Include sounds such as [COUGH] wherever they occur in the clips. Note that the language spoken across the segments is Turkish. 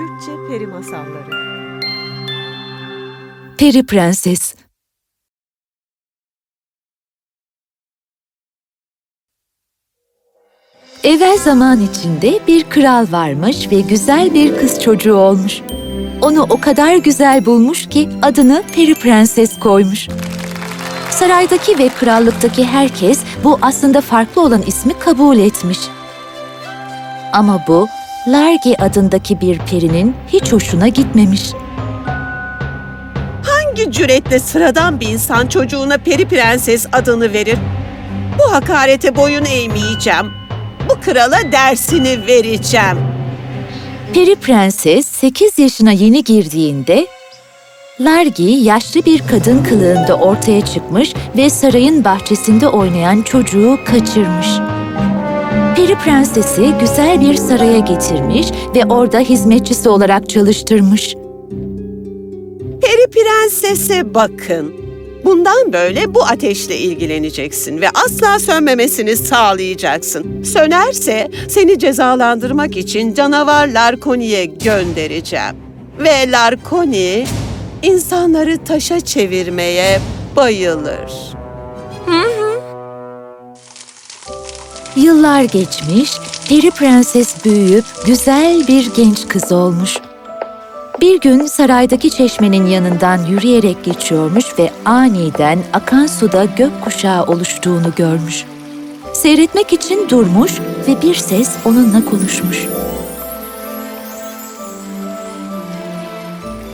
Türkçe Peri Masalları Peri Prenses Evvel zaman içinde bir kral varmış ve güzel bir kız çocuğu olmuş. Onu o kadar güzel bulmuş ki adını Peri Prenses koymuş. Saraydaki ve krallıktaki herkes bu aslında farklı olan ismi kabul etmiş. Ama bu Largi adındaki bir perinin hiç hoşuna gitmemiş. Hangi cüretle sıradan bir insan çocuğuna peri prenses adını verir? Bu hakarete boyun eğmeyeceğim. Bu krala dersini vereceğim. Peri Prenses 8 yaşına yeni girdiğinde Largi yaşlı bir kadın kılığında ortaya çıkmış ve sarayın bahçesinde oynayan çocuğu kaçırmış. Peri Prensesi güzel bir saraya getirmiş ve orada hizmetçisi olarak çalıştırmış. Peri prensese bakın. Bundan böyle bu ateşle ilgileneceksin ve asla sönmemesini sağlayacaksın. Sönerse seni cezalandırmak için canavar Larkoni'ye göndereceğim. Ve Larkoni insanları taşa çevirmeye bayılır. Yıllar geçmiş, Peri Prenses büyüyüp güzel bir genç kız olmuş. Bir gün saraydaki çeşmenin yanından yürüyerek geçiyormuş ve aniden akan suda gökkuşağı oluştuğunu görmüş. Seyretmek için durmuş ve bir ses onunla konuşmuş.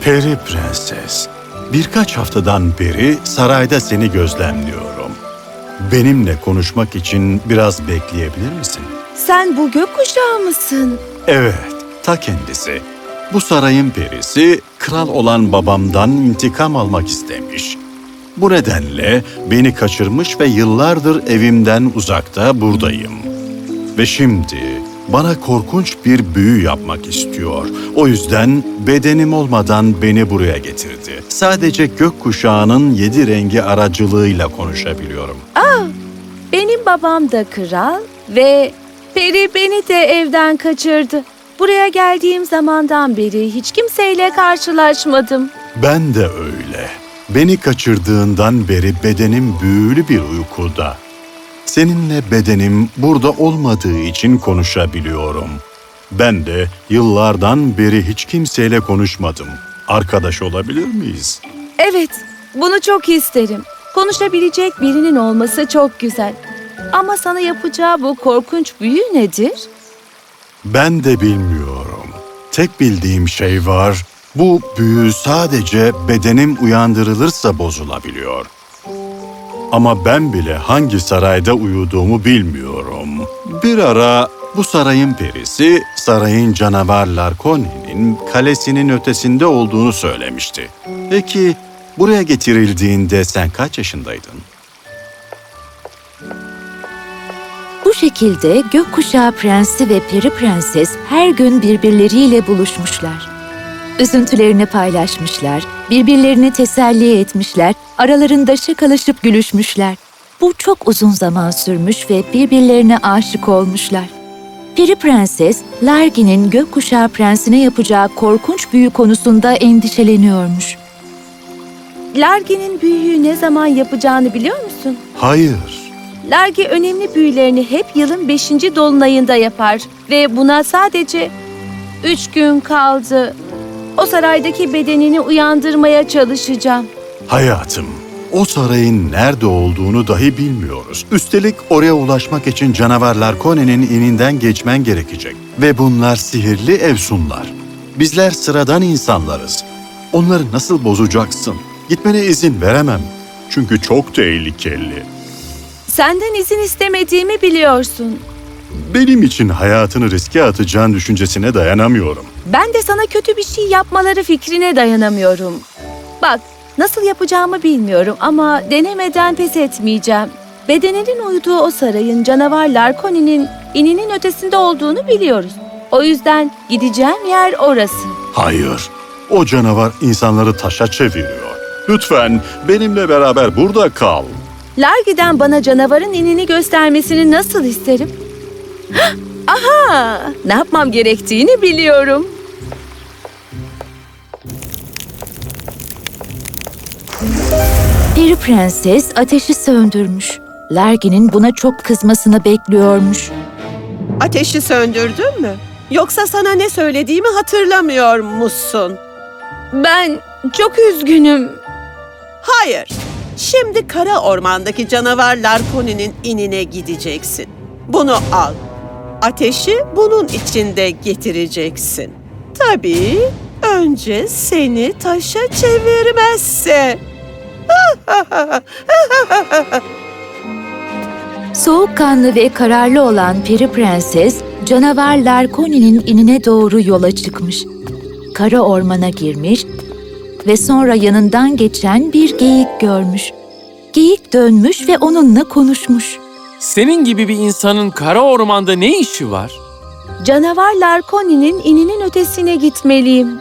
Peri Prenses, birkaç haftadan beri sarayda seni gözlemliyorum. Benimle konuşmak için biraz bekleyebilir misin? Sen bu gökkuşağı mısın? Evet, ta kendisi. Bu sarayın perisi, kral olan babamdan intikam almak istemiş. Bu nedenle beni kaçırmış ve yıllardır evimden uzakta buradayım. Ve şimdi bana korkunç bir büyü yapmak istiyor. O yüzden bedenim olmadan beni buraya getirdi. Sadece gökkuşağının yedi rengi aracılığıyla konuşabiliyorum. Benim babam da kral ve peri beni de evden kaçırdı. Buraya geldiğim zamandan beri hiç kimseyle karşılaşmadım. Ben de öyle. Beni kaçırdığından beri bedenim büyülü bir uykuda. Seninle bedenim burada olmadığı için konuşabiliyorum. Ben de yıllardan beri hiç kimseyle konuşmadım. Arkadaş olabilir miyiz? Evet, bunu çok isterim. Konuşabilecek birinin olması çok güzel. Ama sana yapacağı bu korkunç büyü nedir? Ben de bilmiyorum. Tek bildiğim şey var. Bu büyü sadece bedenim uyandırılırsa bozulabiliyor. Ama ben bile hangi sarayda uyuduğumu bilmiyorum. Bir ara bu sarayın perisi, sarayın canavar Larkoni'nin kalesinin ötesinde olduğunu söylemişti. Peki buraya getirildiğinde sen kaç yaşındaydın? Bu şekilde Gökkuşağı Prensi ve Peri Prenses her gün birbirleriyle buluşmuşlar. Üzüntülerini paylaşmışlar, birbirlerini teselli etmişler, aralarında şakalaşıp gülüşmüşler. Bu çok uzun zaman sürmüş ve birbirlerine aşık olmuşlar. Peri Prenses, Largi'nin Gökkuşağı Prensi'ne yapacağı korkunç büyü konusunda endişeleniyormuş. Largi'nin büyüyü ne zaman yapacağını biliyor musun? Hayır. Largi önemli büyülerini hep yılın beşinci dolunayında yapar ve buna sadece üç gün kaldı. O saraydaki bedenini uyandırmaya çalışacağım. Hayatım, o sarayın nerede olduğunu dahi bilmiyoruz. Üstelik oraya ulaşmak için canavarlar Kone'nin ininden geçmen gerekecek. Ve bunlar sihirli evsunlar. Bizler sıradan insanlarız. Onları nasıl bozacaksın? Gitmene izin veremem. Çünkü çok tehlikeli. Senden izin istemediğimi biliyorsun. Benim için hayatını riske atacağın düşüncesine dayanamıyorum. Ben de sana kötü bir şey yapmaları fikrine dayanamıyorum. Bak, nasıl yapacağımı bilmiyorum ama denemeden pes etmeyeceğim. Bedeninin uyuduğu o sarayın canavar Larkoni'nin ininin ötesinde olduğunu biliyoruz. O yüzden gideceğim yer orası. Hayır, o canavar insanları taşa çeviriyor. Lütfen benimle beraber burada kal. Largi'den bana canavarın inini göstermesini nasıl isterim? Aha! Ne yapmam gerektiğini biliyorum. Peri prenses ateşi söndürmüş. Lergin'in buna çok kızmasını bekliyormuş. Ateşi söndürdün mü? Yoksa sana ne söylediğimi hatırlamıyor musun? Ben çok üzgünüm. Hayır. Şimdi kara ormandaki canavar Larkoni'nin inine gideceksin. Bunu al. Ateşi bunun içinde getireceksin. Tabii önce seni taşa çevirmezse. [LAUGHS] Soğukkanlı ve kararlı olan Peri Prenses, canavar Larkoni'nin inine doğru yola çıkmış. Kara ormana girmiş ve sonra yanından geçen bir geyik görmüş. Geyik dönmüş ve onunla konuşmuş. Senin gibi bir insanın kara ormanda ne işi var? Canavar Larkoni'nin ininin ötesine gitmeliyim.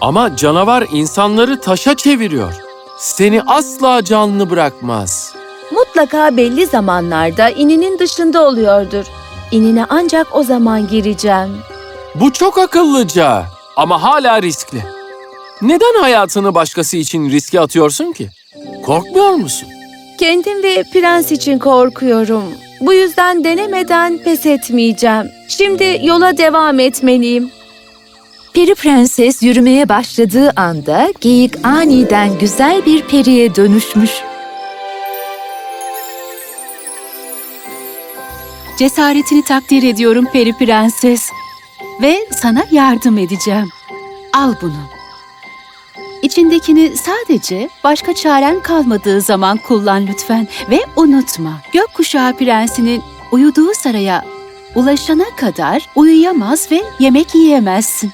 Ama canavar insanları taşa çeviriyor. Seni asla canlı bırakmaz. Mutlaka belli zamanlarda ininin dışında oluyordur. İnine ancak o zaman gireceğim. Bu çok akıllıca ama hala riskli. Neden hayatını başkası için riske atıyorsun ki? Korkmuyor musun? Kendim ve prens için korkuyorum. Bu yüzden denemeden pes etmeyeceğim. Şimdi yola devam etmeliyim. Peri Prenses yürümeye başladığı anda geyik aniden güzel bir periye dönüşmüş. Cesaretini takdir ediyorum Peri Prenses. Ve sana yardım edeceğim. Al bunu. İçindekini sadece başka çaren kalmadığı zaman kullan lütfen. Ve unutma, Gökkuşağı Prensi'nin uyuduğu saraya ulaşana kadar uyuyamaz ve yemek yiyemezsin.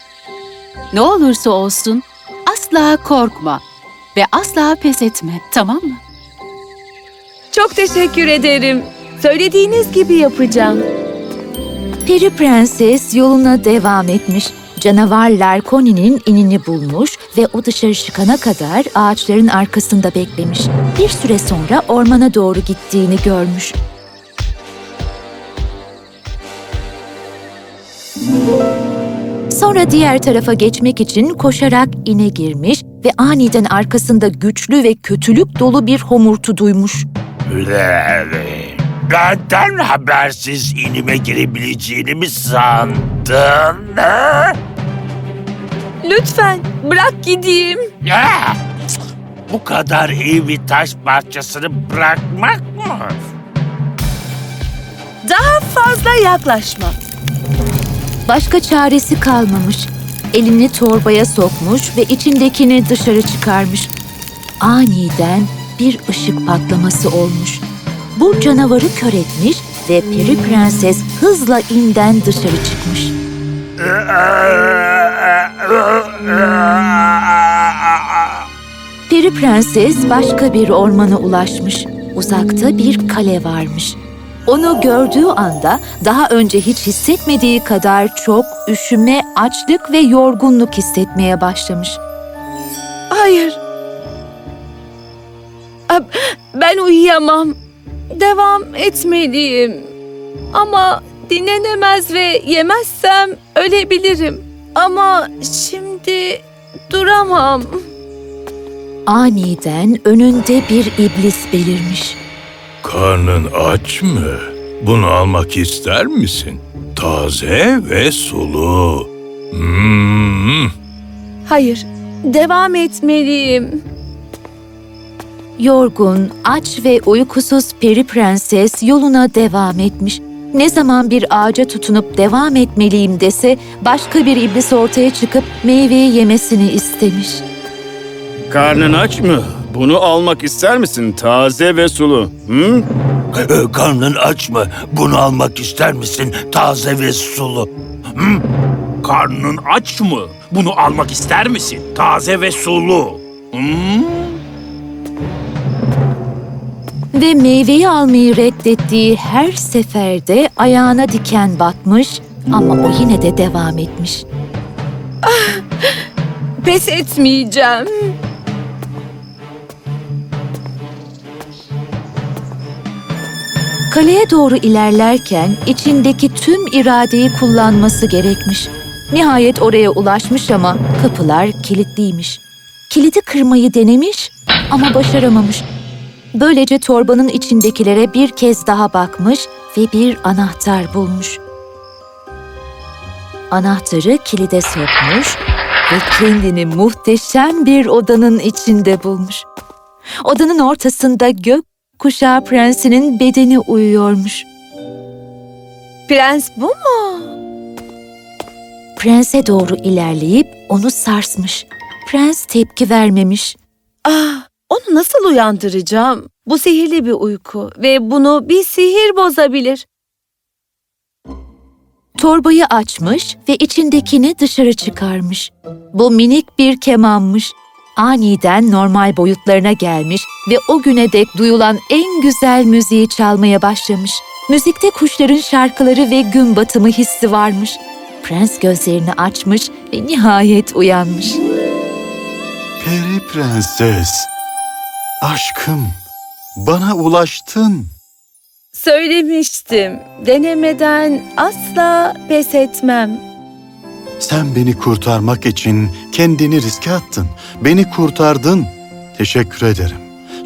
Ne olursa olsun asla korkma ve asla pes etme, tamam mı? Çok teşekkür ederim. Söylediğiniz gibi yapacağım. Peri Prenses yoluna devam etmiş. Canavar Larkoni'nin inini bulmuş ve o dışarı çıkana kadar ağaçların arkasında beklemiş. Bir süre sonra ormana doğru gittiğini görmüş. Sonra diğer tarafa geçmek için koşarak ine girmiş ve aniden arkasında güçlü ve kötülük dolu bir homurtu duymuş. Benden habersiz inime girebileceğini mi sandın? Lütfen bırak gideyim. Ya, bu kadar iyi bir taş parçasını bırakmak mı? Daha fazla yaklaşma. Başka çaresi kalmamış. Elini torbaya sokmuş ve içindekini dışarı çıkarmış. Aniden bir ışık patlaması olmuş. Bu canavarı kör etmiş ve Peri Prenses hızla inden dışarı çıkmış. Peri Prenses başka bir ormana ulaşmış. Uzakta bir kale varmış. Onu gördüğü anda daha önce hiç hissetmediği kadar çok üşüme, açlık ve yorgunluk hissetmeye başlamış. Hayır. Ben uyuyamam. Devam etmeliyim. Ama dinlenemez ve yemezsem ölebilirim. Ama şimdi duramam. Aniden önünde bir iblis belirmiş. Karnın aç mı? Bunu almak ister misin? Taze ve sulu. Hmm. Hayır, devam etmeliyim. Yorgun, aç ve uykusuz Peri Prenses yoluna devam etmiş. Ne zaman bir ağaca tutunup devam etmeliyim dese başka bir iblis ortaya çıkıp meyveyi yemesini istemiş. Karnın aç mı? Bunu almak ister misin? Taze ve sulu. Hı? Ee, Karnın aç mı? Bunu almak ister misin? Taze ve sulu. Karnın aç mı? Bunu almak ister misin? Taze ve sulu. Hmm? Ve meyveyi almayı reddettiği her seferde ayağına diken batmış ama o yine de devam etmiş. Pes etmeyeceğim. Kaleye doğru ilerlerken içindeki tüm iradeyi kullanması gerekmiş. Nihayet oraya ulaşmış ama kapılar kilitliymiş. Kilidi kırmayı denemiş ama başaramamış. Böylece torbanın içindekilere bir kez daha bakmış ve bir anahtar bulmuş. Anahtarı kilide sokmuş ve kendini muhteşem bir odanın içinde bulmuş. Odanın ortasında gök kuşağı prensinin bedeni uyuyormuş. Prens bu mu? Prense doğru ilerleyip onu sarsmış. Prens tepki vermemiş. Ah, onu nasıl uyandıracağım? Bu sihirli bir uyku ve bunu bir sihir bozabilir. Torbayı açmış ve içindekini dışarı çıkarmış. Bu minik bir kemanmış. Aniden normal boyutlarına gelmiş ve o güne dek duyulan en güzel müziği çalmaya başlamış. Müzikte kuşların şarkıları ve gün batımı hissi varmış. Prens gözlerini açmış ve nihayet uyanmış. Peri prenses, aşkım, bana ulaştın. Söylemiştim. Denemeden asla pes etmem. Sen beni kurtarmak için kendini riske attın. Beni kurtardın. Teşekkür ederim.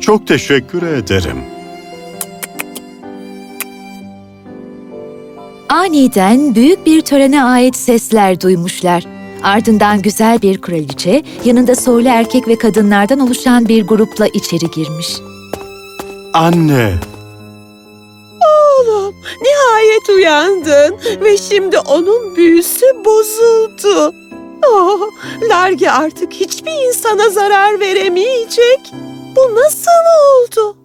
Çok teşekkür ederim. Aniden büyük bir törene ait sesler duymuşlar. Ardından güzel bir kraliçe, yanında soylu erkek ve kadınlardan oluşan bir grupla içeri girmiş. Anne, Oğlum, nihayet uyandın ve şimdi onun büyüsü bozuldu. Oh, Largi artık hiçbir insana zarar veremeyecek. Bu nasıl oldu?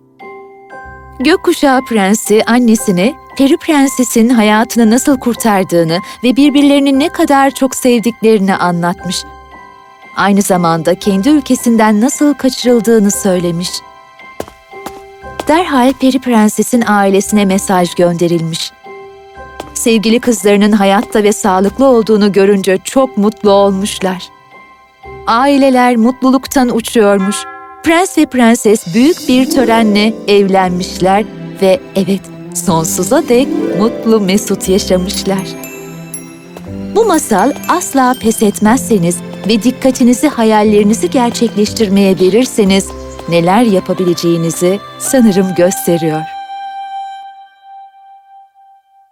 Gökkuşağı prensi annesine Peri prensesin hayatını nasıl kurtardığını ve birbirlerini ne kadar çok sevdiklerini anlatmış. Aynı zamanda kendi ülkesinden nasıl kaçırıldığını söylemiş. Derhal Peri prensesin ailesine mesaj gönderilmiş. Sevgili kızlarının hayatta ve sağlıklı olduğunu görünce çok mutlu olmuşlar. Aileler mutluluktan uçuyormuş. Prens ve prenses büyük bir törenle evlenmişler ve evet sonsuza dek mutlu mesut yaşamışlar. Bu masal asla pes etmezseniz ve dikkatinizi hayallerinizi gerçekleştirmeye verirseniz neler yapabileceğinizi sanırım gösteriyor.